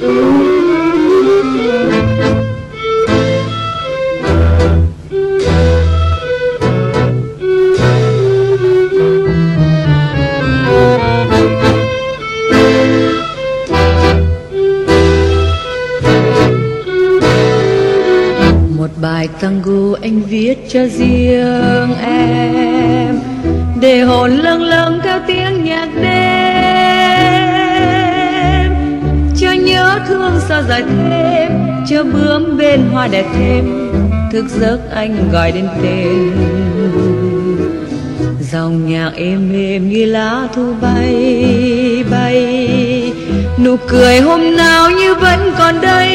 một bài tango anh viết cho riêng em, để hồn lâng lâng theo tiếng nhạc đêm. Thương xa dài thêm chờ bướm bên hoa đẹp thêm. Thức giấc anh gọi đến tên. Dòng nhạc êm êm như lá thu bay bay. Nụ cười hôm nào như vẫn còn đây.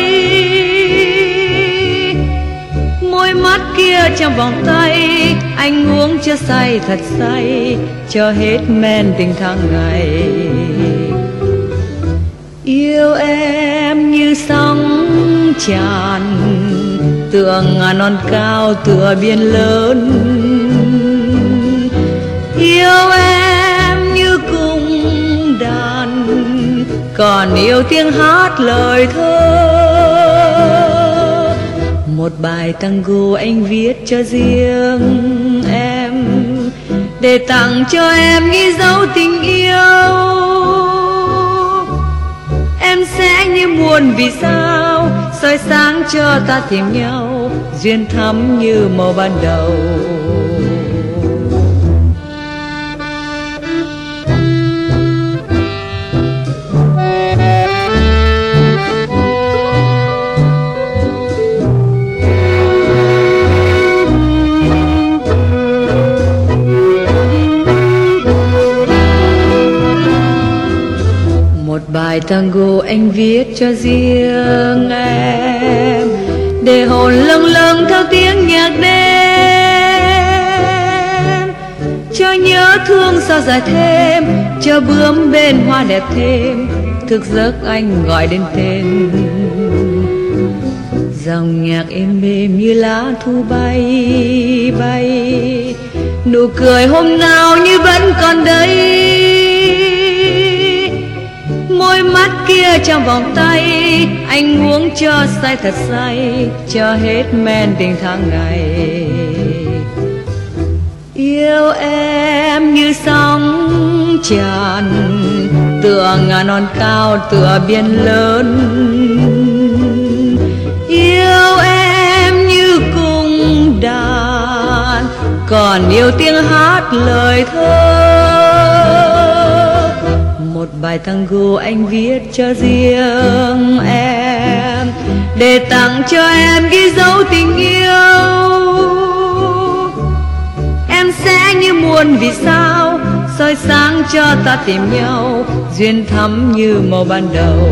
Môi mắt kia trong vòng tay, anh uống chưa say thật say, cho hết men tình tháng ngày. Yêu em tràn, tường ngàn non cao, tựa biển lớn. Yêu em như cung đàn, còn yêu tiếng hát lời thơ. Một bài tango anh viết cho riêng em, để tặng cho em ghi dấu tình yêu. Em sẽ như buồn vì sao? Soi sáng cho ta tìm nhau duyên thắm như màu ban đầu. Một bài tango anh viết cho riêng em. Để hồn lâng lâng theo tiếng nhạc đêm. Cho nhớ thương sao dài thêm, cho bướm bên hoa đẹp thêm. Thức giấc anh gọi đến tên. Dòng nhạc êm êm như lá thu bay bay. Nụ cười hôm nào như vẫn còn đây môi mắt kia trong vòng tay. Anh uống cho say thật say, cho hết men tình tháng ngày. Yêu em như sóng tràn, tựa ngàn non cao, tựa biển lớn. Yêu em như cung đàn, còn yêu tiếng hát lời thơ bài tango anh viết cho riêng em. Để tặng cho em ghi dấu tình yêu. Em sẽ như muôn vì sao, soi sáng cho ta tìm nhau, duyên thắm như màu ban đầu.